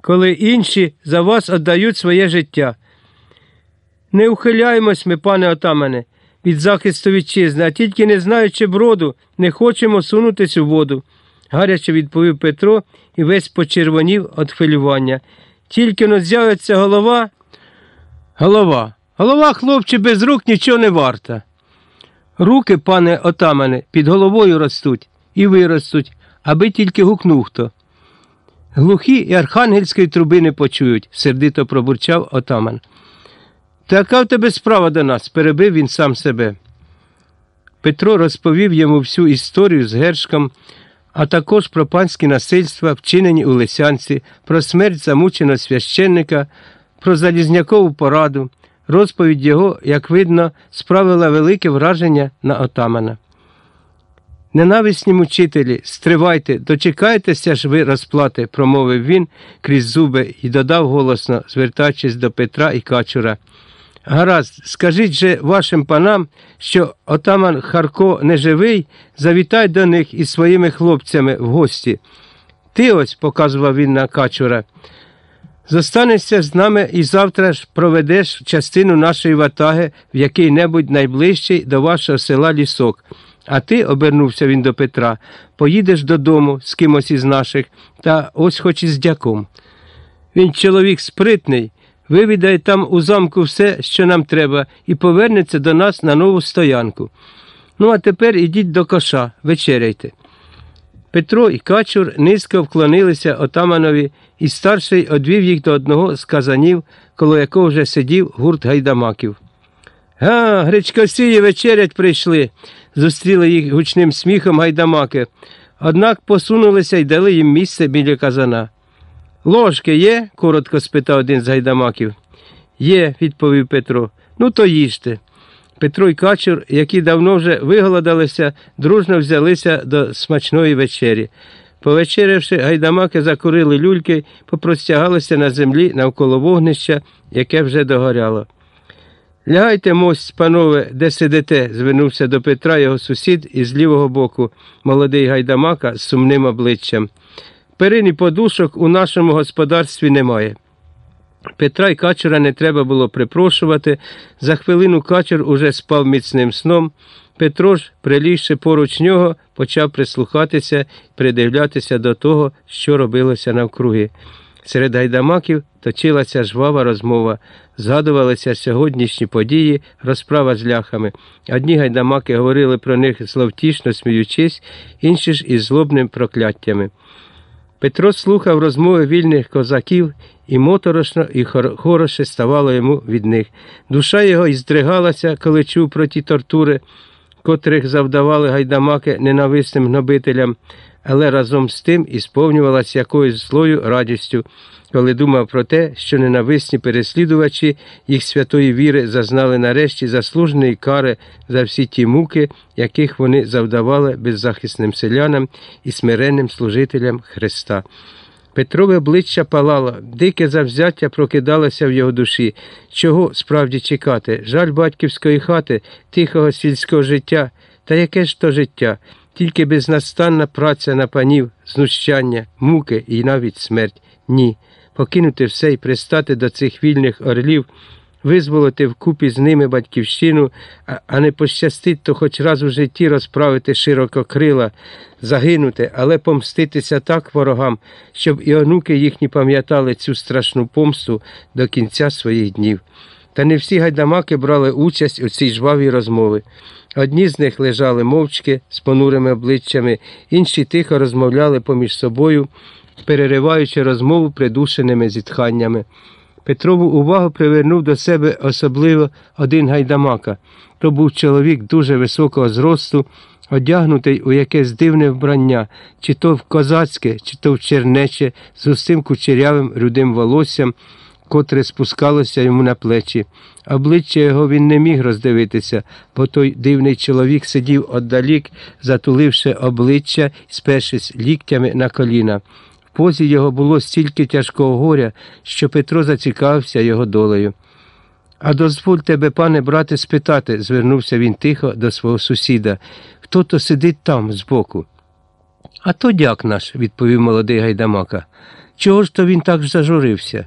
коли інші за вас віддають своє життя. Не ухиляємось ми, пане отамане, від захисту вітчизни, а тільки не знаючи броду, не хочемо сунутись у воду, гаряче відповів Петро і весь почервонів від хвилювання. Тільки но з'явиться голова. Голова. Голова, хлопче, без рук нічого не варта. Руки, пане отамане, під головою ростуть і виростуть, аби тільки гукнув хто. Глухі і архангельської труби не почують, сердито пробурчав отаман. Така в тебе справа до нас, перебив він сам себе. Петро розповів йому всю історію з Гершком, а також про панські насильства, вчинені у Лисянці, про смерть замученого священника, про Залізнякову пораду. Розповідь його, як видно, справила велике враження на отамана. Ненависні мучителі, стривайте, дочекайтеся ж ви розплати, промовив він крізь зуби і додав голосно, звертаючись до Петра і Качура. Гаразд, скажіть же вашим панам, що отаман Харко не живий, завітай до них із своїми хлопцями в гості. Ти ось, показував він на Качура. Зостанешся з нами і завтра ж проведеш частину нашої ватаги в який-небудь найближчий до вашого села лісок. А ти, обернувся він до Петра, поїдеш додому з кимось із наших, та ось хоч із дяком. Він чоловік спритний, вивідає там у замку все, що нам треба, і повернеться до нас на нову стоянку. Ну, а тепер ідіть до коша, вечеряйте. Петро і Качур низько вклонилися отаманові, і старший одвів їх до одного з казанів, коло якого вже сидів гурт гайдамаків. Га, гречкосії вечерять прийшли, зустріли їх гучним сміхом гайдамаки, однак посунулися і дали їм місце біля казана. Ложки є? коротко спитав один з гайдамаків. Є, відповів Петро. Ну, то їжте. Петро й Качур, які давно вже виголодалися, дружно взялися до смачної вечері. Повечерявши, гайдамаки закурили люльки, попростягалися на землі навколо вогнища, яке вже догоряло. Лягайте, мость, панове, де сидите, звернувся до Петра його сусід із лівого боку, молодий гайдамака з сумним обличчям. Перин і подушок у нашому господарстві немає. Петра й качура не треба було припрошувати. За хвилину качур уже спав міцним сном. Петро ж, прилізши поруч нього, почав прислухатися придивлятися до того, що робилося навкруги. Серед гайдамаків точилася жвава розмова, згадувалися сьогоднішні події, розправа з ляхами. Одні гайдамаки говорили про них зловтішно сміючись, інші ж із злобним прокляттями. Петро слухав розмови вільних козаків, і моторошно, і хороше ставало йому від них. Душа його іздригалася, коли чув про ті тортури, котрих завдавали гайдамаки ненависним гнобителям, але разом з тим і сповнювалася якоюсь злою радістю, коли думав про те, що ненависні переслідувачі їх святої віри зазнали нарешті заслуженої кари за всі ті муки, яких вони завдавали беззахисним селянам і смиренним служителям Христа. Петрове обличчя палало, дике завзяття прокидалося в його душі. Чого справді чекати? Жаль батьківської хати, тихого сільського життя. Та яке ж то життя? Тільки безнастанна праця на панів, знущання, муки і навіть смерть. Ні. Покинути все і пристати до цих вільних орлів, визволити вкупі з ними батьківщину, а не пощастить, то хоч раз у житті розправити широко крила, загинути, але помститися так ворогам, щоб і онуки їхні пам'ятали цю страшну помсту до кінця своїх днів. Та не всі гайдамаки брали участь у цій жвавій розмові. Одні з них лежали мовчки з понурими обличчями, інші тихо розмовляли поміж собою, перериваючи розмову придушеними зітханнями. Петрову увагу привернув до себе особливо один гайдамака. То був чоловік дуже високого зросту, одягнутий у якесь дивне вбрання, чи то в козацьке, чи то в чернече, з густим кучерявим рудим волоссям, котре спускалося йому на плечі. Обличчя його він не міг роздивитися, бо той дивний чоловік сидів отдалік, затуливши обличчя спершись ліктями на коліна. В позі його було стільки тяжкого горя, що Петро зацікавився його долею. А дозволь тебе, пане брате, спитати, звернувся він тихо до свого сусіда. Хто то сидить там збоку? А то дяк наш, відповів молодий гайдамака. Чого ж то він так зажурився?